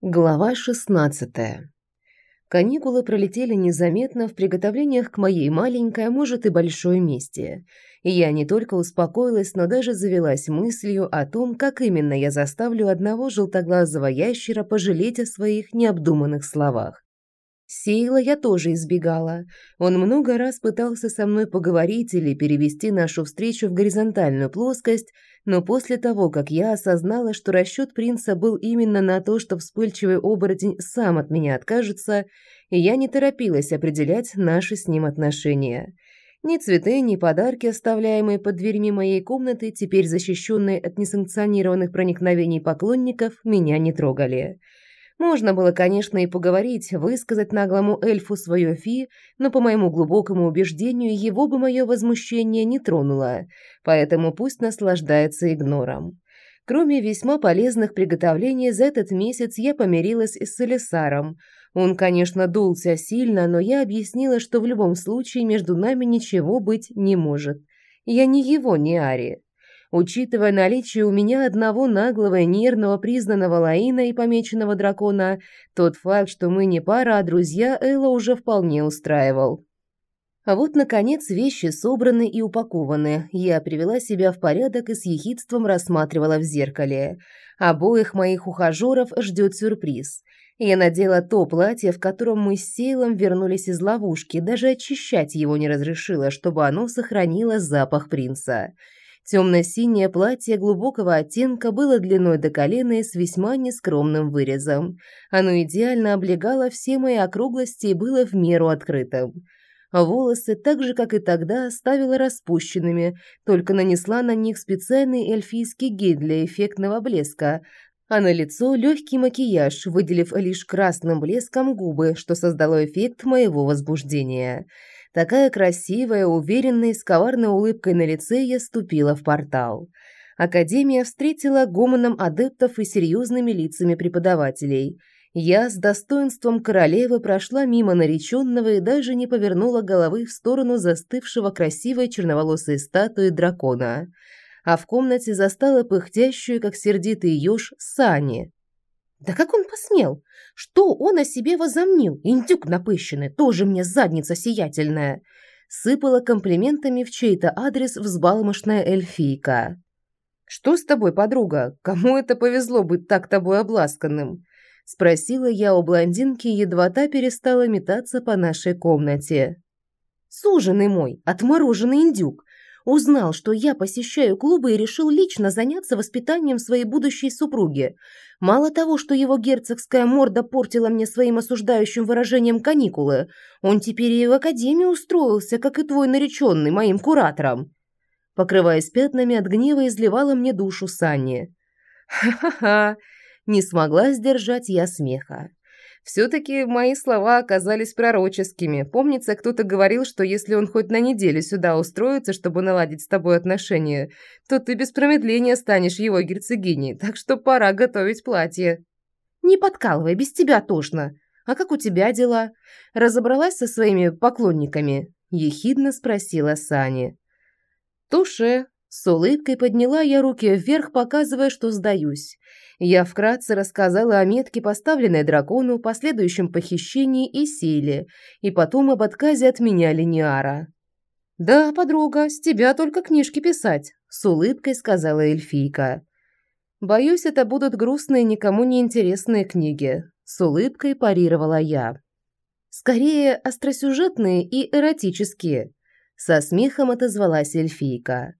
Глава 16. Каникулы пролетели незаметно в приготовлениях к моей маленькой, а может и большой мести. И я не только успокоилась, но даже завелась мыслью о том, как именно я заставлю одного желтоглазого ящера пожалеть о своих необдуманных словах. Сейла я тоже избегала. Он много раз пытался со мной поговорить или перевести нашу встречу в горизонтальную плоскость, но после того, как я осознала, что расчет принца был именно на то, что вспыльчивый оборотень сам от меня откажется, я не торопилась определять наши с ним отношения. Ни цветы, ни подарки, оставляемые под дверьми моей комнаты, теперь защищенные от несанкционированных проникновений поклонников, меня не трогали. Можно было, конечно, и поговорить, высказать наглому эльфу свое фи, но по моему глубокому убеждению его бы мое возмущение не тронуло, поэтому пусть наслаждается игнором. Кроме весьма полезных приготовлений, за этот месяц я помирилась с Элисаром. Он, конечно, дулся сильно, но я объяснила, что в любом случае между нами ничего быть не может. Я не его, не Ари. Учитывая наличие у меня одного наглого и нервного признанного Лаина и помеченного дракона, тот факт, что мы не пара, а друзья, Элла уже вполне устраивал. А вот, наконец, вещи собраны и упакованы. Я привела себя в порядок и с ехидством рассматривала в зеркале. Обоих моих ухажеров ждет сюрприз. Я надела то платье, в котором мы с Сейлом вернулись из ловушки, даже очищать его не разрешила, чтобы оно сохранило запах принца. Темно-синее платье глубокого оттенка было длиной до колена и с весьма нескромным вырезом. Оно идеально облегало все мои округлости и было в меру открытым. Волосы, так же, как и тогда, оставила распущенными, только нанесла на них специальный эльфийский гель для эффектного блеска, а на лицо легкий макияж, выделив лишь красным блеском губы, что создало эффект моего возбуждения – Такая красивая, уверенная, с коварной улыбкой на лице я ступила в портал. Академия встретила гомоном адептов и серьезными лицами преподавателей. Я с достоинством королевы прошла мимо нареченного и даже не повернула головы в сторону застывшего красивой черноволосой статуи дракона. А в комнате застала пыхтящую, как сердитый еж, Сани. Да как он посмел? Что он о себе возомнил? Индюк напыщенный, тоже мне задница сиятельная. Сыпала комплиментами в чей-то адрес взбалмошная эльфийка. «Что с тобой, подруга? Кому это повезло быть так тобой обласканным?» Спросила я у блондинки, едва та перестала метаться по нашей комнате. «Суженый мой, отмороженный индюк, Узнал, что я посещаю клубы и решил лично заняться воспитанием своей будущей супруги. Мало того, что его герцогская морда портила мне своим осуждающим выражением каникулы, он теперь и в академию устроился, как и твой нареченный, моим куратором. Покрываясь пятнами от гнева, изливала мне душу Санни. «Ха-ха-ха!» Не смогла сдержать я смеха. Все-таки мои слова оказались пророческими. Помнится, кто-то говорил, что если он хоть на неделю сюда устроится, чтобы наладить с тобой отношения, то ты без промедления станешь его герцогиней, так что пора готовить платье. Не подкалывай, без тебя тошно. А как у тебя дела? Разобралась со своими поклонниками? Ехидно спросила Сани. Туше, с улыбкой подняла я руки вверх, показывая, что сдаюсь. Я вкратце рассказала о метке, поставленной дракону, последующем похищении и силе, и потом об отказе от меня Линиара. «Да, подруга, с тебя только книжки писать», — с улыбкой сказала эльфийка. «Боюсь, это будут грустные, никому не интересные книги», — с улыбкой парировала я. «Скорее, остросюжетные и эротические», — со смехом отозвалась эльфийка.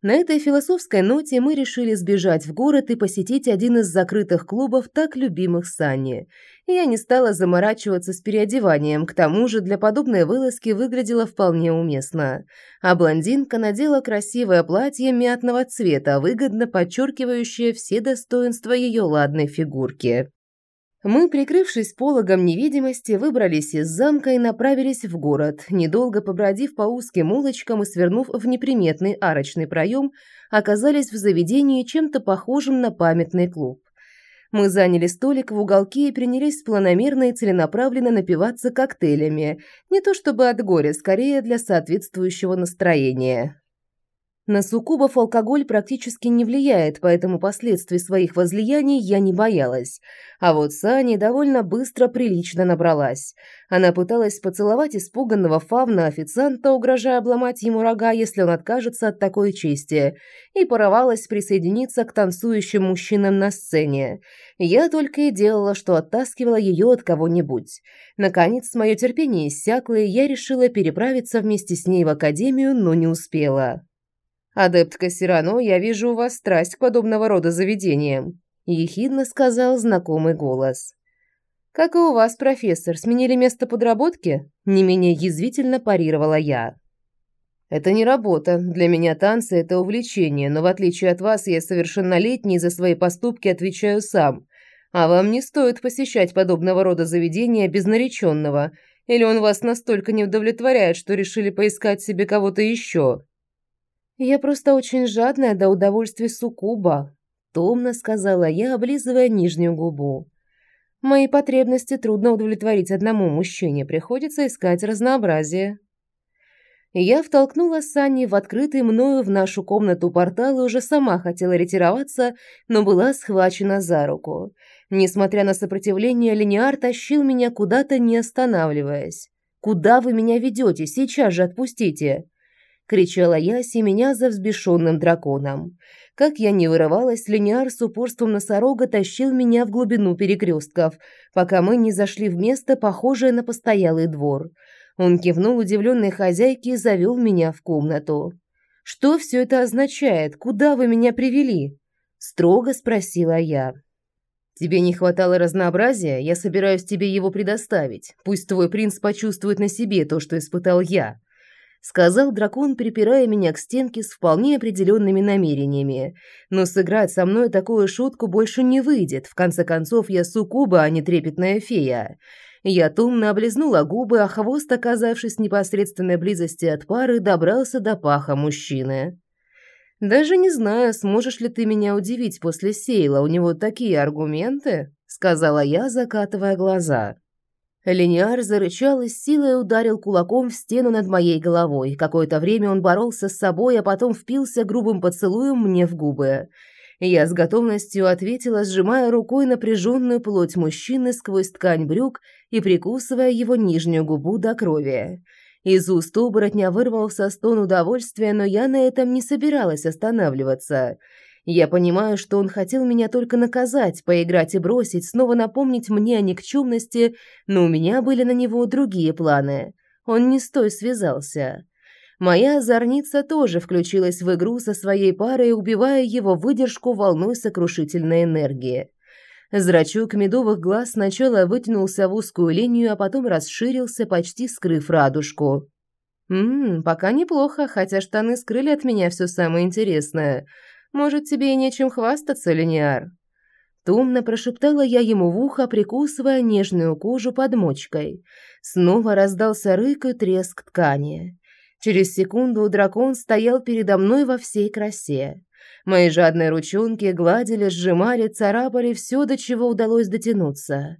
На этой философской ноте мы решили сбежать в город и посетить один из закрытых клубов, так любимых Санни. Я не стала заморачиваться с переодеванием, к тому же для подобной вылазки выглядела вполне уместно. А блондинка надела красивое платье мятного цвета, выгодно подчеркивающее все достоинства ее ладной фигурки. Мы, прикрывшись пологом невидимости, выбрались из замка и направились в город, недолго побродив по узким улочкам и свернув в неприметный арочный проем, оказались в заведении чем-то похожим на памятный клуб. Мы заняли столик в уголке и принялись планомерно и целенаправленно напиваться коктейлями, не то чтобы от горя, скорее для соответствующего настроения. На суккубов алкоголь практически не влияет, поэтому последствий своих возлияний я не боялась. А вот Сани довольно быстро прилично набралась. Она пыталась поцеловать испуганного фавна официанта, угрожая обломать ему рога, если он откажется от такой чести, и порывалась присоединиться к танцующим мужчинам на сцене. Я только и делала, что оттаскивала ее от кого-нибудь. Наконец, мое терпение иссякло, и я решила переправиться вместе с ней в академию, но не успела. «Адептка Сирано, я вижу у вас страсть к подобного рода заведениям», – ехидно сказал знакомый голос. «Как и у вас, профессор, сменили место подработки?» – не менее язвительно парировала я. «Это не работа. Для меня танцы – это увлечение, но в отличие от вас, я совершеннолетний и за свои поступки отвечаю сам. А вам не стоит посещать подобного рода заведения без нареченного. Или он вас настолько не удовлетворяет, что решили поискать себе кого-то еще?» «Я просто очень жадная до удовольствия суккуба», – томно сказала я, облизывая нижнюю губу. «Мои потребности трудно удовлетворить одному мужчине, приходится искать разнообразие». Я втолкнула Санни в открытый мною в нашу комнату портал и уже сама хотела ретироваться, но была схвачена за руку. Несмотря на сопротивление, Линиар тащил меня куда-то, не останавливаясь. «Куда вы меня ведете? Сейчас же отпустите!» Кричала я, семеня за взбешенным драконом. Как я не вырывалась, линиар с упорством носорога тащил меня в глубину перекрестков, пока мы не зашли в место, похожее на постоялый двор. Он кивнул удивленной хозяйке и завел меня в комнату. «Что все это означает? Куда вы меня привели?» – строго спросила я. «Тебе не хватало разнообразия? Я собираюсь тебе его предоставить. Пусть твой принц почувствует на себе то, что испытал я», сказал дракон, припирая меня к стенке с вполне определенными намерениями. Но сыграть со мной такую шутку больше не выйдет. В конце концов, я суккуба, а не трепетная фея. Я томно облизнула губы, а хвост, оказавшись в непосредственной близости от пары, добрался до паха мужчины. «Даже не знаю, сможешь ли ты меня удивить после Сейла, у него такие аргументы», — сказала я, закатывая глаза. Линиар зарычал и с силой ударил кулаком в стену над моей головой. Какое-то время он боролся с собой, а потом впился грубым поцелуем мне в губы. Я с готовностью ответила, сжимая рукой напряженную плоть мужчины сквозь ткань брюк и прикусывая его нижнюю губу до крови. Из уст оборотня вырвался стон удовольствия, но я на этом не собиралась останавливаться – я понимаю, что он хотел меня только наказать, поиграть и бросить, снова напомнить мне о никчемности, но у меня были на него другие планы. Он не с той связался. Моя озорница тоже включилась в игру со своей парой, убивая его выдержку волной сокрушительной энергии. Зрачок медовых глаз сначала вытянулся в узкую линию, а потом расширился, почти скрыв радужку. «Ммм, пока неплохо, хотя штаны скрыли от меня все самое интересное. Может, тебе и нечем хвастаться, Линиар?» Томно прошептала я ему в ухо, прикусывая нежную кожу под мочкой. Снова раздался рык и треск ткани. Через секунду дракон стоял передо мной во всей красе. Мои жадные ручонки гладили, сжимали, царапали все, до чего удалось дотянуться.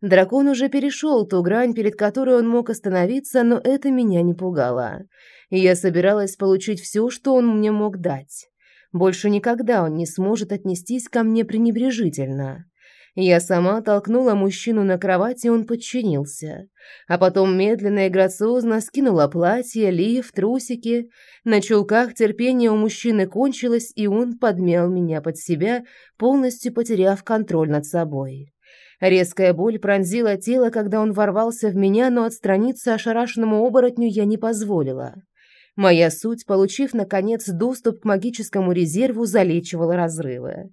Дракон уже перешел ту грань, перед которой он мог остановиться, но это меня не пугало. Я собиралась получить все, что он мне мог дать. Больше никогда он не сможет отнестись ко мне пренебрежительно. Я сама толкнула мужчину на кровать, и он подчинился. А потом медленно и грациозно скинула платье, лиф, трусики. На чулках терпение у мужчины кончилось, и он подмял меня под себя, полностью потеряв контроль над собой. Резкая боль пронзила тело, когда он ворвался в меня, но отстраниться ошарашенному оборотню я не позволила. Моя суть, получив, наконец, доступ к магическому резерву, залечивала разрывы.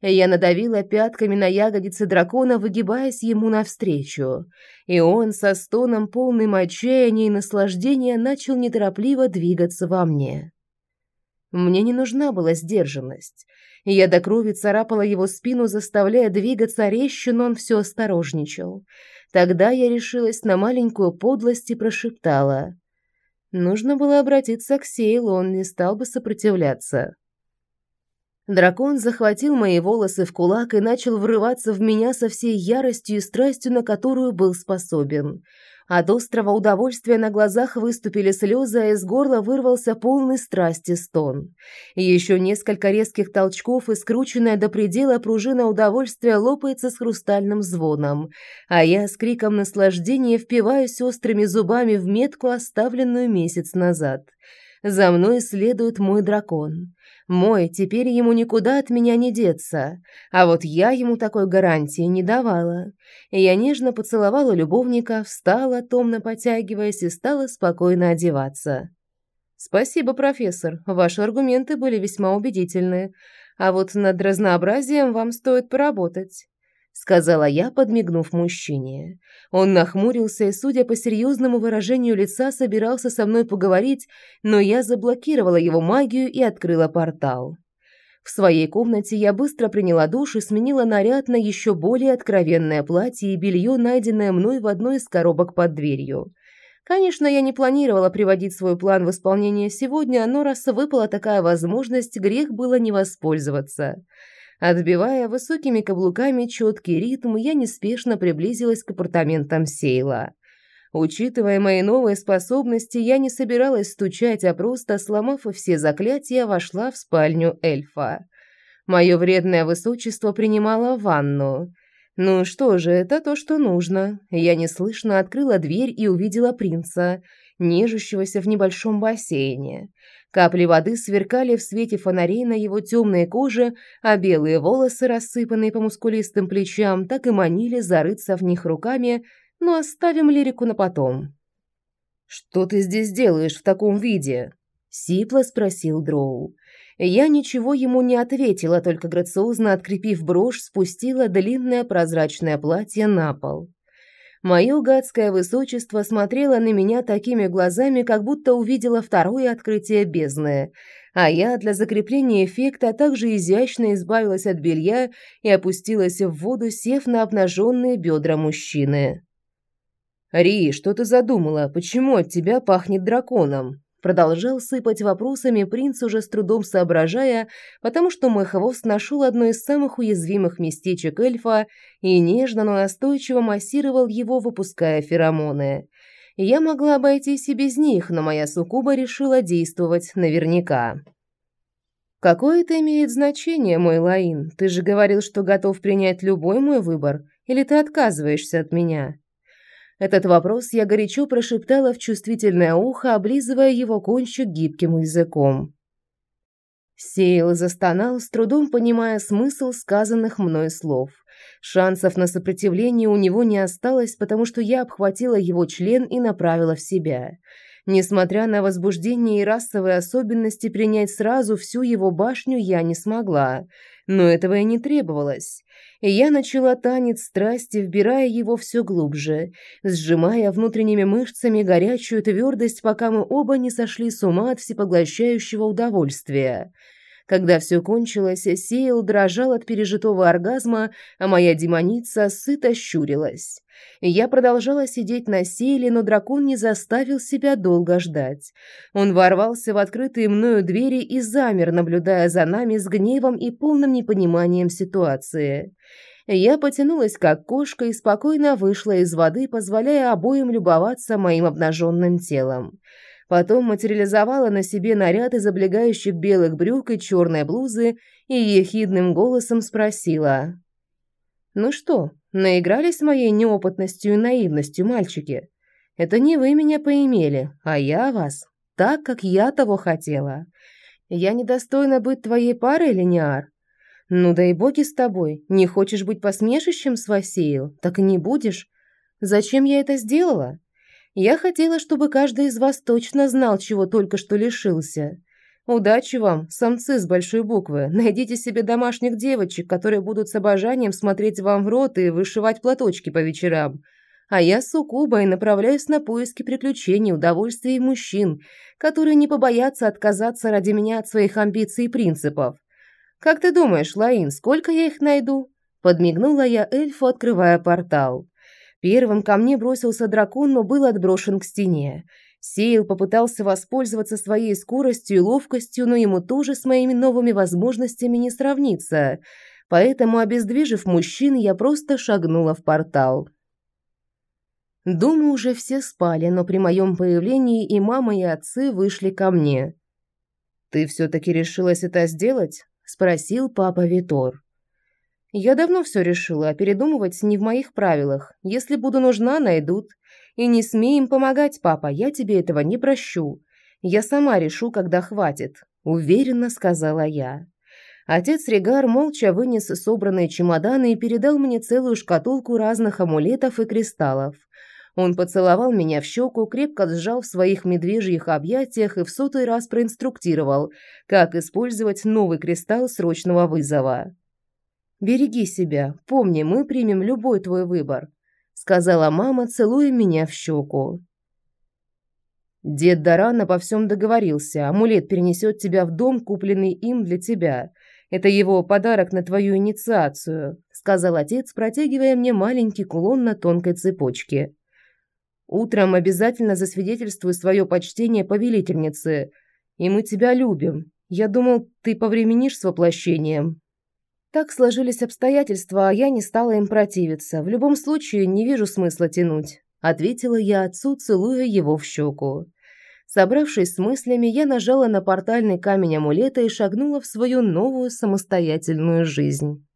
Я надавила пятками на ягодицы дракона, выгибаясь ему навстречу. И он, со стоном полным отчаяния и наслаждения, начал неторопливо двигаться во мне. Мне не нужна была сдержанность. Я до крови царапала его спину, заставляя двигаться резче, но он все осторожничал. Тогда я решилась на маленькую подлость и прошептала — Нужно было обратиться к Сейлу, он не стал бы сопротивляться. Дракон захватил мои волосы в кулак и начал врываться в меня со всей яростью и страстью, на которую был способен. От острого удовольствия на глазах выступили слезы, а из горла вырвался полный страсти стон. Еще несколько резких толчков, и скрученная до предела пружина удовольствия лопается с хрустальным звоном, а я с криком наслаждения впиваюсь острыми зубами в метку, оставленную месяц назад. За мной следует мой дракон. Мой, теперь ему никуда от меня не деться. А вот я ему такой гарантии не давала. Я нежно поцеловала любовника, встала, томно потягиваясь, и стала спокойно одеваться. «Спасибо, профессор. Ваши аргументы были весьма убедительны. А вот над разнообразием вам стоит поработать сказала я, подмигнув мужчине. Он нахмурился и, судя по серьезному выражению лица, собирался со мной поговорить, но я заблокировала его магию и открыла портал. В своей комнате я быстро приняла душ и сменила наряд на еще более откровенное платье и белье, найденное мной в одной из коробок под дверью. Конечно, я не планировала приводить свой план в исполнение сегодня, но раз выпала такая возможность, грех было не воспользоваться. Отбивая высокими каблуками четкий ритм, я неспешно приблизилась к апартаментам Сейла. Учитывая мои новые способности, я не собиралась стучать, а просто, сломав все заклятия, вошла в спальню эльфа. Мое вредное высочество принимало ванну. Ну что же, это то, что нужно. Я неслышно открыла дверь и увидела принца, нежащегося в небольшом бассейне. Капли воды сверкали в свете фонарей на его темной коже, а белые волосы, рассыпанные по мускулистым плечам, так и манили зарыться в них руками, но оставим лирику на потом. «Что ты здесь делаешь в таком виде?» — сипло спросил Дроу. Я ничего ему не ответила, только грациозно открепив брошь, спустила длинное прозрачное платье на пол. Мое гадское высочество смотрело на меня такими глазами, как будто увидела второе открытие бездны, а я для закрепления эффекта также изящно избавилась от белья и опустилась в воду, сев на обнаженные бедра мужчины. «Ри, что ты задумала? Почему от тебя пахнет драконом?» Продолжал сыпать вопросами принц, уже с трудом соображая, потому что мой хвост нашел одно из самых уязвимых местечек эльфа и нежно, но настойчиво массировал его, выпуская феромоны. Я могла обойтись и без них, но моя суккуба решила действовать наверняка. «Какое это имеет значение, мой Лаин? Ты же говорил, что готов принять любой мой выбор, или ты отказываешься от меня?» Этот вопрос я горячо прошептала в чувствительное ухо, облизывая его кончик гибким языком. Сейл застонал, с трудом понимая смысл сказанных мной слов. Шансов на сопротивление у него не осталось, потому что я обхватила его член и направила в себя. Несмотря на возбуждение и расовые особенности, принять сразу всю его башню я не смогла. Но этого и не требовалось и я начала танец страсти, вбирая его все глубже, сжимая внутренними мышцами горячую твердость, пока мы оба не сошли с ума от всепоглощающего удовольствия. Когда все кончилось, Сейл дрожал от пережитого оргазма, а моя демоница сыто щурилась. Я продолжала сидеть на Сейле, но дракон не заставил себя долго ждать. Он ворвался в открытые мною двери и замер, наблюдая за нами с гневом и полным непониманием ситуации. Я потянулась, как кошка, и спокойно вышла из воды, позволяя обоим любоваться моим обнаженным телом. Потом материализовала на себе наряд из облегающих белых брюк и черной блузы и ехидным голосом спросила. «Ну что, наигрались моей неопытностью и наивностью, мальчики? Это не вы меня поимели, а я вас, так, как я того хотела. Я недостойна быть твоей парой, Линиар? Ну да и боги с тобой. Не хочешь быть посмешищем с Васеил? Так и не будешь. Зачем я это сделала? Я хотела, чтобы каждый из вас точно знал, чего только что лишился. Удачи вам, самцы с большой буквы. Найдите себе домашних девочек, которые будут с обожанием смотреть вам в рот и вышивать платочки по вечерам. А я суккуба и направляюсь на поиски приключений, удовольствий и мужчин, которые не побоятся отказаться ради меня от своих амбиций и принципов. Как ты думаешь, Лаин, сколько я их найду? Подмигнула я эльфу, открывая портал. Первым ко мне бросился дракон, но был отброшен к стене. Сейл попытался воспользоваться своей скоростью и ловкостью, но ему тоже с моими новыми возможностями не сравниться. Поэтому, обездвижив мужчин, я просто шагнула в портал. Дома уже все спали, но при моем появлении и мама, и отцы вышли ко мне. «Ты все-таки решилась это сделать?» – спросил папа Витор. «Я давно все решила, а передумывать не в моих правилах. Если буду нужна, найдут. И не смей им помогать, папа, я тебе этого не прощу. Я сама решу, когда хватит», – уверенно сказала я. Отец Регар молча вынес собранные чемоданы и передал мне целую шкатулку разных амулетов и кристаллов. Он поцеловал меня в щеку, крепко сжал в своих медвежьих объятиях и в сотый раз проинструктировал, как использовать новый кристалл срочного вызова. «Береги себя. Помни, мы примем любой твой выбор», — сказала мама, целуя меня в щеку. «Дед Даран обо всем договорился. Амулет перенесет тебя в дом, купленный им для тебя. Это его подарок на твою инициацию», — сказал отец, протягивая мне маленький кулон на тонкой цепочке. Утром обязательно засвидетельствуй свое почтение повелительнице, и мы тебя любим. Я думал, ты повременишь с воплощением». Так сложились обстоятельства, а я не стала им противиться. В любом случае, не вижу смысла тянуть. Ответила я отцу, целуя его в щеку. Собравшись с мыслями, я нажала на портальный камень амулета и шагнула в свою новую самостоятельную жизнь.